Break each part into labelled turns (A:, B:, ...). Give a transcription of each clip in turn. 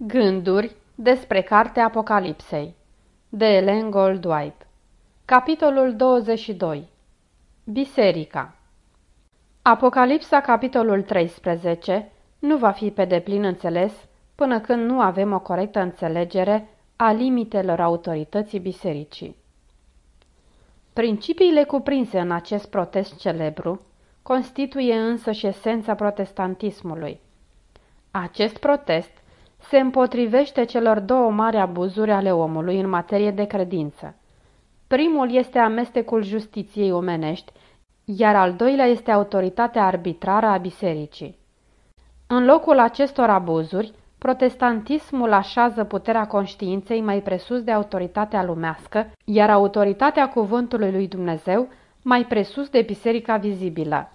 A: Gânduri despre Cartea Apocalipsei de Ellen Goldwhite Capitolul 22 Biserica Apocalipsa, capitolul 13, nu va fi pe deplin înțeles până când nu avem o corectă înțelegere a limitelor autorității bisericii. Principiile cuprinse în acest protest celebru constituie însă și esența protestantismului. Acest protest se împotrivește celor două mari abuzuri ale omului în materie de credință. Primul este amestecul justiției omenești, iar al doilea este autoritatea arbitrară a bisericii. În locul acestor abuzuri, protestantismul așează puterea conștiinței mai presus de autoritatea lumească, iar autoritatea cuvântului lui Dumnezeu mai presus de biserica vizibilă.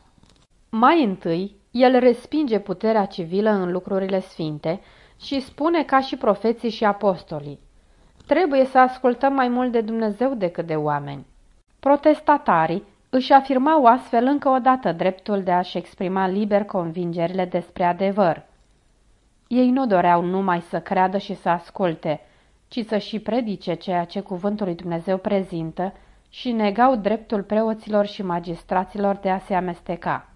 A: Mai întâi, el respinge puterea civilă în lucrurile sfinte și spune ca și profeții și apostolii. Trebuie să ascultăm mai mult de Dumnezeu decât de oameni. Protestatarii își afirmau astfel încă o dată dreptul de a-și exprima liber convingerile despre adevăr. Ei nu doreau numai să creadă și să asculte, ci să și predice ceea ce cuvântul lui Dumnezeu prezintă și negau dreptul preoților și magistraților de a se amesteca.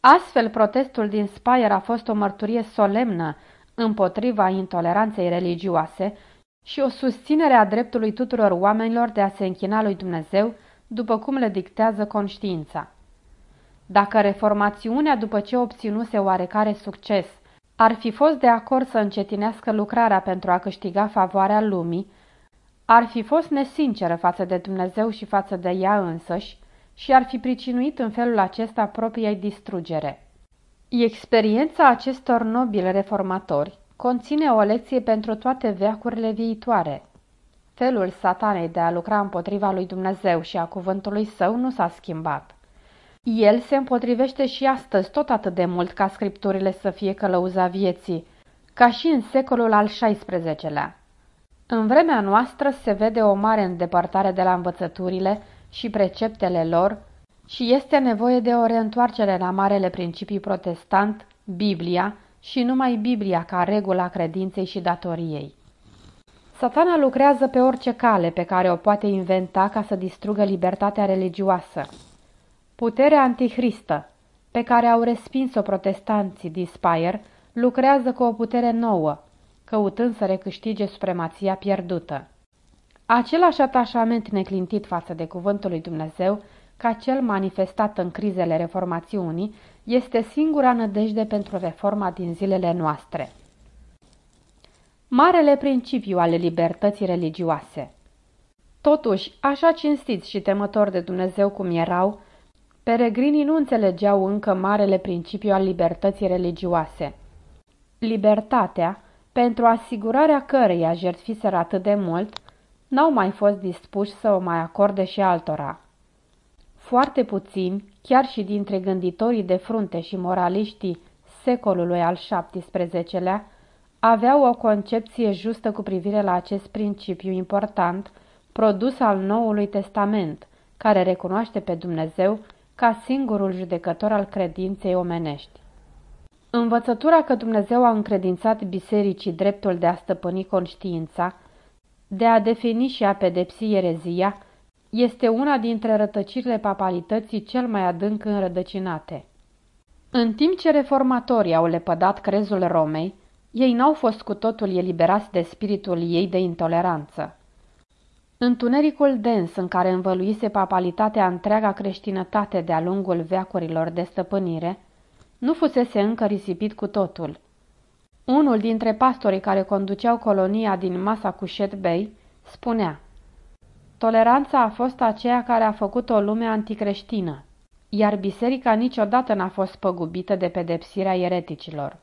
A: Astfel, protestul din Spire a fost o mărturie solemnă împotriva intoleranței religioase și o susținere a dreptului tuturor oamenilor de a se închina lui Dumnezeu după cum le dictează conștiința. Dacă reformațiunea, după ce obținuse oarecare succes, ar fi fost de acord să încetinească lucrarea pentru a câștiga favoarea lumii, ar fi fost nesinceră față de Dumnezeu și față de ea însăși și ar fi pricinuit în felul acesta propriei distrugere. Experiența acestor nobili reformatori conține o lecție pentru toate veacurile viitoare. Felul satanei de a lucra împotriva lui Dumnezeu și a cuvântului său nu s-a schimbat. El se împotrivește și astăzi tot atât de mult ca scripturile să fie călăuza vieții, ca și în secolul al XVI-lea. În vremea noastră se vede o mare îndepărtare de la învățăturile și preceptele lor și este nevoie de o reîntoarcere la marele principii protestant, Biblia și numai Biblia ca regula credinței și datoriei. Satana lucrează pe orice cale pe care o poate inventa ca să distrugă libertatea religioasă. Puterea antihristă, pe care au respins-o protestanții din Spire, lucrează cu o putere nouă, căutând să recâștige supremația pierdută. Același atașament neclintit față de cuvântul lui Dumnezeu ca cel manifestat în crizele reformațiunii, este singura nădejde pentru reforma din zilele noastre. Marele principiu ale libertății religioase Totuși, așa cinstiți și temători de Dumnezeu cum erau, peregrinii nu înțelegeau încă marele principiu al libertății religioase. Libertatea, pentru asigurarea căreia jertfiseră atât de mult, n-au mai fost dispuși să o mai acorde și altora. Foarte puțini, chiar și dintre gânditorii de frunte și moraliștii secolului al XVII-lea, aveau o concepție justă cu privire la acest principiu important, produs al Noului Testament, care recunoaște pe Dumnezeu ca singurul judecător al credinței omenești. Învățătura că Dumnezeu a încredințat bisericii dreptul de a stăpâni conștiința, de a defini și a pedepsi erezia, este una dintre rătăcirile papalității cel mai adânc înrădăcinate. În timp ce reformatorii au lepădat crezul Romei, ei n-au fost cu totul eliberați de spiritul ei de intoleranță. Întunericul dens în care învăluise papalitatea întreaga creștinătate de-a lungul veacurilor de stăpânire, nu fusese încă risipit cu totul. Unul dintre pastorii care conduceau colonia din Massachusetts Bay spunea Toleranța a fost aceea care a făcut o lume anticreștină, iar biserica niciodată n-a fost păgubită de pedepsirea ereticilor.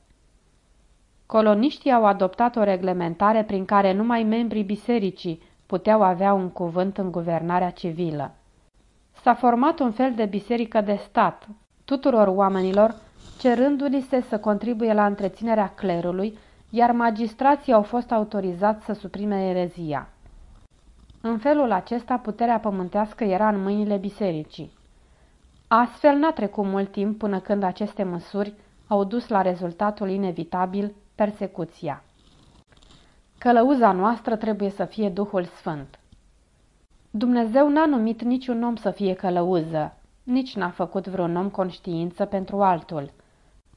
A: Coloniștii au adoptat o reglementare prin care numai membrii bisericii puteau avea un cuvânt în guvernarea civilă. S-a format un fel de biserică de stat, tuturor oamenilor, cerându-li se să contribuie la întreținerea clerului, iar magistrații au fost autorizați să suprime erezia. În felul acesta, puterea pământească era în mâinile bisericii. Astfel n-a trecut mult timp până când aceste măsuri au dus la rezultatul inevitabil, persecuția. Călăuza noastră trebuie să fie Duhul Sfânt. Dumnezeu n-a numit niciun om să fie călăuză, nici n-a făcut vreun om conștiință pentru altul.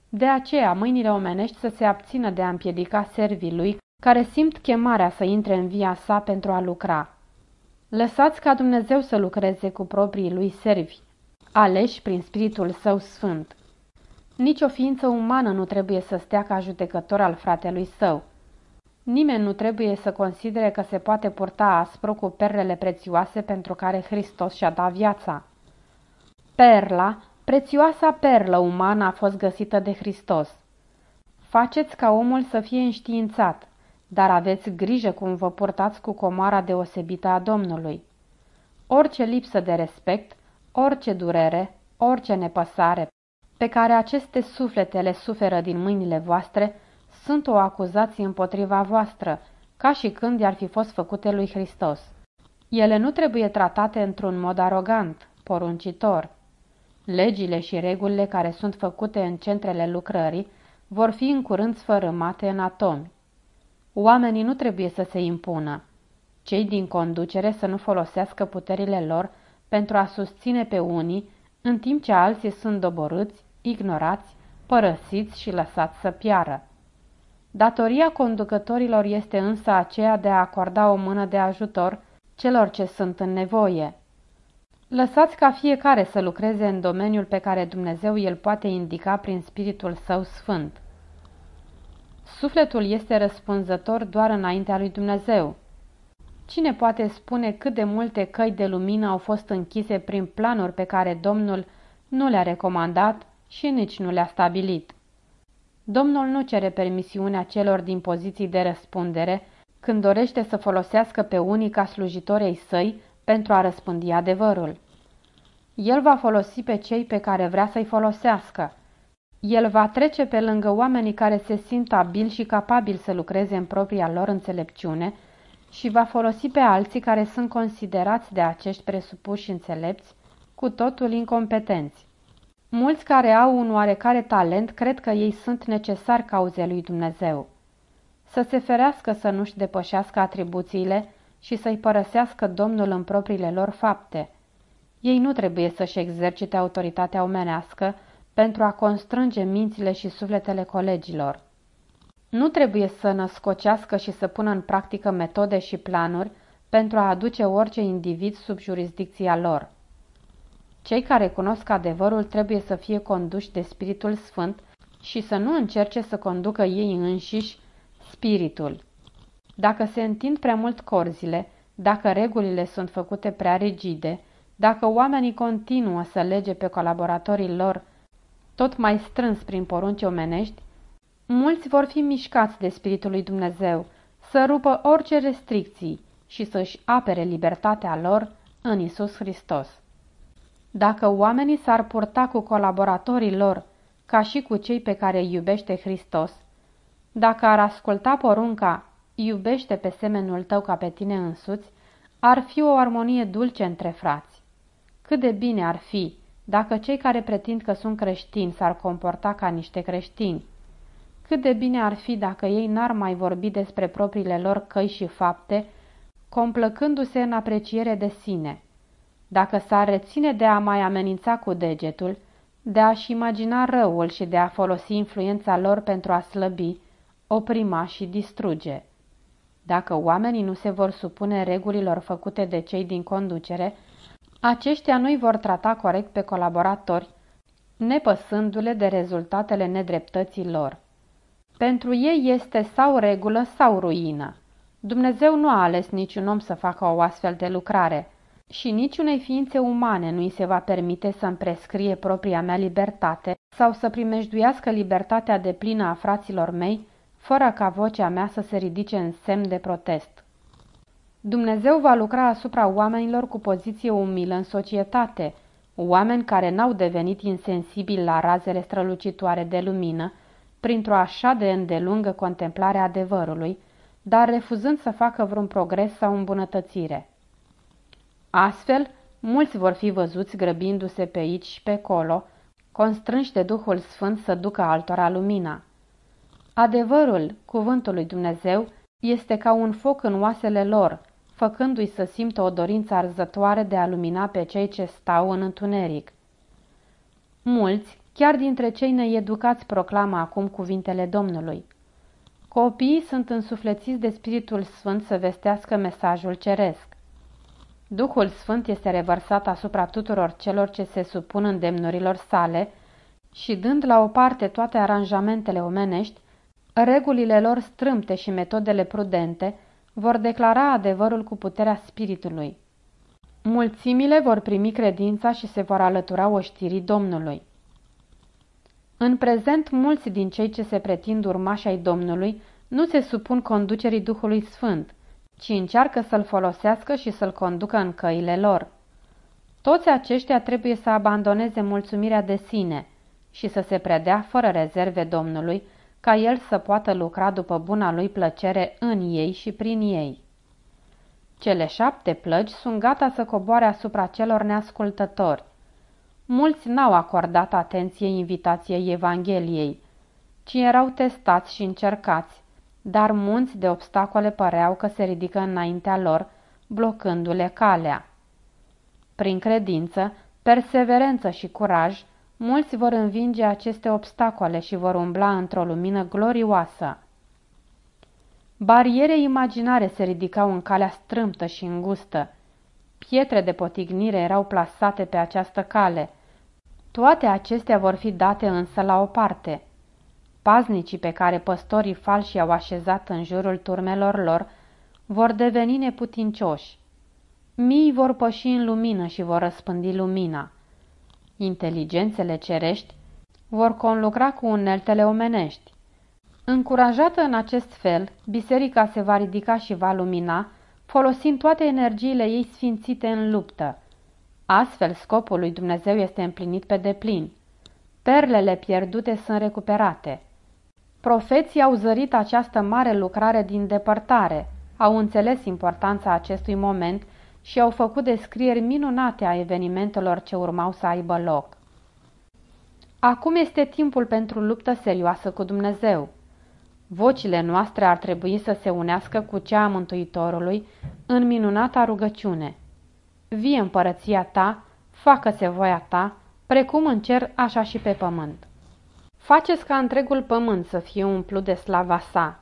A: De aceea, mâinile omenești să se abțină de a împiedica servii lui care simt chemarea să intre în via sa pentru a lucra. Lăsați ca Dumnezeu să lucreze cu proprii lui servi, aleși prin Spiritul Său Sfânt. Nici o ființă umană nu trebuie să stea ca judecător al fratelui său. Nimeni nu trebuie să considere că se poate purta aspru cu perlele prețioase pentru care Hristos și-a dat viața. Perla, prețioasa perlă umană a fost găsită de Hristos. Faceți ca omul să fie înștiințat, dar aveți grijă cum vă purtați cu comara deosebită a Domnului. Orice lipsă de respect, orice durere, orice nepăsare pe care aceste suflete le suferă din mâinile voastre, sunt o acuzație împotriva voastră, ca și când i-ar fi fost făcute lui Hristos. Ele nu trebuie tratate într-un mod arogant, poruncitor. Legile și regulile care sunt făcute în centrele lucrării vor fi în curând sfărâmate în atomi. Oamenii nu trebuie să se impună. Cei din conducere să nu folosească puterile lor pentru a susține pe unii, în timp ce alții sunt doborâți, ignorați, părăsiți și lăsați să piară. Datoria conducătorilor este însă aceea de a acorda o mână de ajutor celor ce sunt în nevoie. Lăsați ca fiecare să lucreze în domeniul pe care Dumnezeu îl poate indica prin Spiritul Său Sfânt. Sufletul este răspunzător doar înaintea lui Dumnezeu. Cine poate spune cât de multe căi de lumină au fost închise prin planuri pe care Domnul nu le-a recomandat și nici nu le-a stabilit? Domnul nu cere permisiunea celor din poziții de răspundere când dorește să folosească pe unii ca slujitorei săi pentru a răspândi adevărul. El va folosi pe cei pe care vrea să-i folosească. El va trece pe lângă oamenii care se simt abili și capabili să lucreze în propria lor înțelepciune și va folosi pe alții care sunt considerați de acești presupuși înțelepți cu totul incompetenți. Mulți care au un oarecare talent cred că ei sunt necesari cauzei lui Dumnezeu. Să se ferească să nu-și depășească atribuțiile și să-i părăsească Domnul în propriile lor fapte. Ei nu trebuie să-și exercite autoritatea omenească pentru a constrânge mințile și sufletele colegilor. Nu trebuie să născocească și să pună în practică metode și planuri pentru a aduce orice individ sub jurisdicția lor. Cei care cunosc adevărul trebuie să fie conduși de Spiritul Sfânt și să nu încerce să conducă ei înșiși spiritul. Dacă se întind prea mult corzile, dacă regulile sunt făcute prea rigide, dacă oamenii continuă să lege pe colaboratorii lor tot mai strâns prin porunci omenești, mulți vor fi mișcați de Spiritul lui Dumnezeu să rupă orice restricții și să-și apere libertatea lor în Isus Hristos. Dacă oamenii s-ar purta cu colaboratorii lor ca și cu cei pe care îi iubește Hristos, dacă ar asculta porunca iubește pe semenul tău ca pe tine însuți, ar fi o armonie dulce între frați. Cât de bine ar fi dacă cei care pretind că sunt creștini s-ar comporta ca niște creștini. Cât de bine ar fi dacă ei n-ar mai vorbi despre propriile lor căi și fapte, complăcându-se în apreciere de sine. Dacă s-ar reține de a mai amenința cu degetul, de a-și imagina răul și de a folosi influența lor pentru a slăbi, oprima și distruge. Dacă oamenii nu se vor supune regulilor făcute de cei din conducere, aceștia nu-i vor trata corect pe colaboratori, nepăsându-le de rezultatele nedreptății lor. Pentru ei este sau regulă sau ruină. Dumnezeu nu a ales niciun om să facă o astfel de lucrare și niciunei ființe umane nu îi se va permite să-mi prescrie propria mea libertate sau să primejduiască libertatea de plină a fraților mei fără ca vocea mea să se ridice în semn de protest. Dumnezeu va lucra asupra oamenilor cu poziție umilă în societate, oameni care n-au devenit insensibili la razele strălucitoare de lumină, printr-o așa de îndelungă contemplare a adevărului, dar refuzând să facă vreun progres sau îmbunătățire. Astfel, mulți vor fi văzuți grăbindu-se pe aici și pe acolo, constrânși de Duhul Sfânt să ducă altora lumina. Adevărul, cuvântul lui Dumnezeu, este ca un foc în oasele lor, făcându-i să simtă o dorință arzătoare de a lumina pe cei ce stau în întuneric. Mulți, chiar dintre cei needucați, proclamă acum cuvintele Domnului. Copiii sunt însuflețiți de Spiritul Sfânt să vestească mesajul ceresc. Duhul Sfânt este revărsat asupra tuturor celor ce se supun îndemnurilor sale și dând la o parte toate aranjamentele omenești, regulile lor strâmte și metodele prudente vor declara adevărul cu puterea Spiritului. Mulțimile vor primi credința și se vor alătura oștirii Domnului. În prezent, mulți din cei ce se pretind urmași ai Domnului nu se supun conducerii Duhului Sfânt, ci încearcă să-l folosească și să-l conducă în căile lor. Toți aceștia trebuie să abandoneze mulțumirea de sine și să se predea fără rezerve Domnului, ca el să poată lucra după buna lui plăcere în ei și prin ei. Cele șapte plăgi sunt gata să coboare asupra celor neascultători. Mulți n-au acordat atenție invitației Evangheliei, ci erau testați și încercați, dar munți de obstacole păreau că se ridică înaintea lor, blocându-le calea. Prin credință, perseverență și curaj, mulți vor învinge aceste obstacole și vor umbla într-o lumină glorioasă. Bariere imaginare se ridicau în calea strâmtă și îngustă. Pietre de potignire erau plasate pe această cale. Toate acestea vor fi date însă la o parte – Paznicii pe care păstorii falși au așezat în jurul turmelor lor vor deveni neputincioși. Mii vor păși în lumină și vor răspândi lumina. Inteligențele cerești vor conlucra cu uneltele omenești. Încurajată în acest fel, biserica se va ridica și va lumina, folosind toate energiile ei sfințite în luptă. Astfel, scopul lui Dumnezeu este împlinit pe deplin. Perlele pierdute sunt recuperate. Profeții au zărit această mare lucrare din depărtare, au înțeles importanța acestui moment și au făcut descrieri minunate a evenimentelor ce urmau să aibă loc. Acum este timpul pentru luptă serioasă cu Dumnezeu. Vocile noastre ar trebui să se unească cu cea a Mântuitorului în minunata rugăciune. Vie împărăția ta, facă-se voia ta, precum în cer, așa și pe pământ. Faceți ca întregul pământ să fie umplut de slava sa.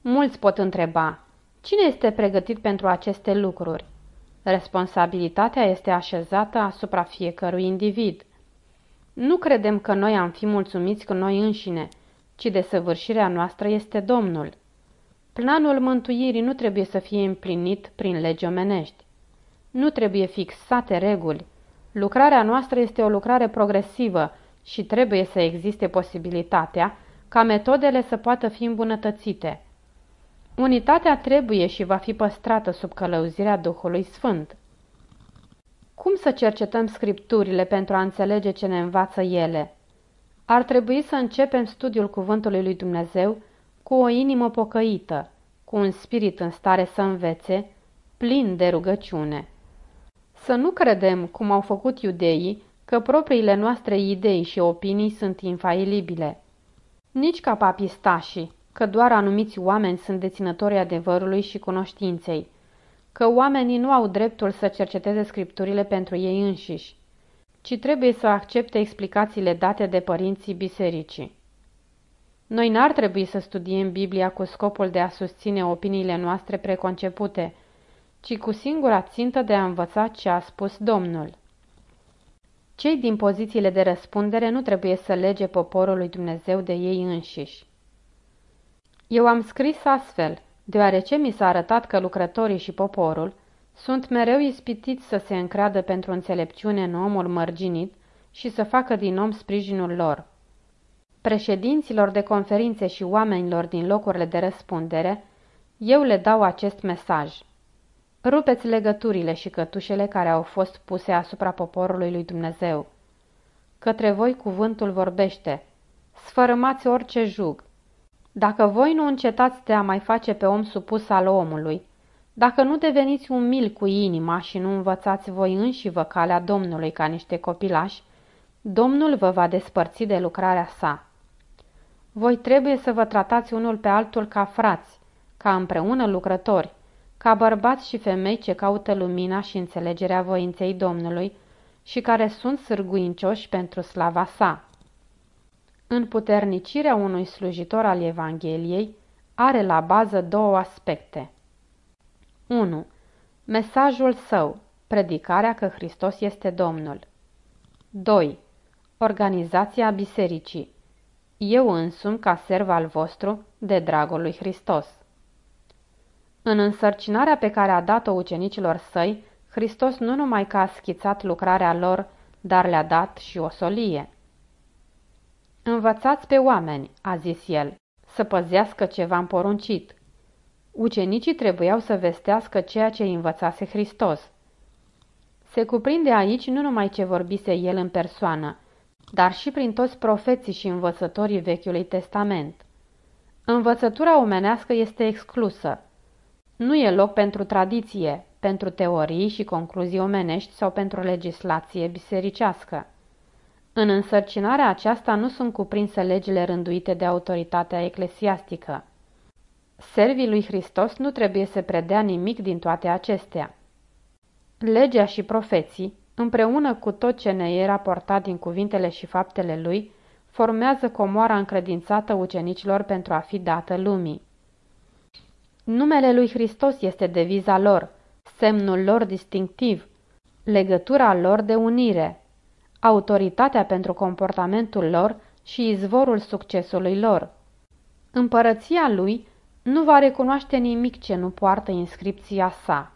A: Mulți pot întreba, cine este pregătit pentru aceste lucruri? Responsabilitatea este așezată asupra fiecărui individ. Nu credem că noi am fi mulțumiți cu noi înșine, ci de săvârșirea noastră este Domnul. Planul mântuirii nu trebuie să fie împlinit prin legi omenești. Nu trebuie fixate reguli. Lucrarea noastră este o lucrare progresivă, și trebuie să existe posibilitatea ca metodele să poată fi îmbunătățite. Unitatea trebuie și va fi păstrată sub călăuzirea Duhului Sfânt. Cum să cercetăm scripturile pentru a înțelege ce ne învață ele? Ar trebui să începem studiul cuvântului lui Dumnezeu cu o inimă pocăită, cu un spirit în stare să învețe, plin de rugăciune. Să nu credem, cum au făcut iudeii, că propriile noastre idei și opinii sunt infailibile. Nici ca papistașii, că doar anumiți oameni sunt deținători adevărului și cunoștinței, că oamenii nu au dreptul să cerceteze scripturile pentru ei înșiși, ci trebuie să accepte explicațiile date de părinții bisericii. Noi n-ar trebui să studiem Biblia cu scopul de a susține opiniile noastre preconcepute, ci cu singura țintă de a învăța ce a spus Domnul. Cei din pozițiile de răspundere nu trebuie să lege poporul lui Dumnezeu de ei înșiși. Eu am scris astfel, deoarece mi s-a arătat că lucrătorii și poporul sunt mereu ispitiți să se încreadă pentru înțelepciune în omul mărginit și să facă din om sprijinul lor. Președinților de conferințe și oamenilor din locurile de răspundere, eu le dau acest mesaj – Rupeți legăturile și cătușele care au fost puse asupra poporului lui Dumnezeu. Către voi cuvântul vorbește. Sfărâmați orice jug. Dacă voi nu încetați de a mai face pe om supus al omului, dacă nu deveniți umil cu inima și nu învățați voi înși vă calea Domnului ca niște copilași, Domnul vă va despărți de lucrarea sa. Voi trebuie să vă tratați unul pe altul ca frați, ca împreună lucrători, ca bărbați și femei ce caută lumina și înțelegerea voinței Domnului și care sunt sârguincioși pentru slava sa. Împuternicirea unui slujitor al Evangheliei are la bază două aspecte. 1. Mesajul său, predicarea că Hristos este Domnul. 2. Organizația bisericii. Eu însumi ca serv al vostru, de dragul lui Hristos. În însărcinarea pe care a dat-o ucenicilor săi, Hristos nu numai că a schițat lucrarea lor, dar le-a dat și o solie. Învățați pe oameni, a zis el, să păzească ce v-am poruncit. Ucenicii trebuiau să vestească ceea ce îi învățase Hristos. Se cuprinde aici nu numai ce vorbise el în persoană, dar și prin toți profeții și învățătorii Vechiului Testament. Învățătura omenească este exclusă. Nu e loc pentru tradiție, pentru teorii și concluzii omenești sau pentru legislație bisericească. În însărcinarea aceasta nu sunt cuprinse legile rânduite de autoritatea eclesiastică. Servii lui Hristos nu trebuie să predea nimic din toate acestea. Legea și profeții, împreună cu tot ce ne e raportat din cuvintele și faptele lui, formează comoara încredințată ucenicilor pentru a fi dată lumii. Numele lui Hristos este deviza lor, semnul lor distinctiv, legătura lor de unire, autoritatea pentru comportamentul lor și izvorul succesului lor. Împărăția lui nu va recunoaște nimic ce nu poartă inscripția sa.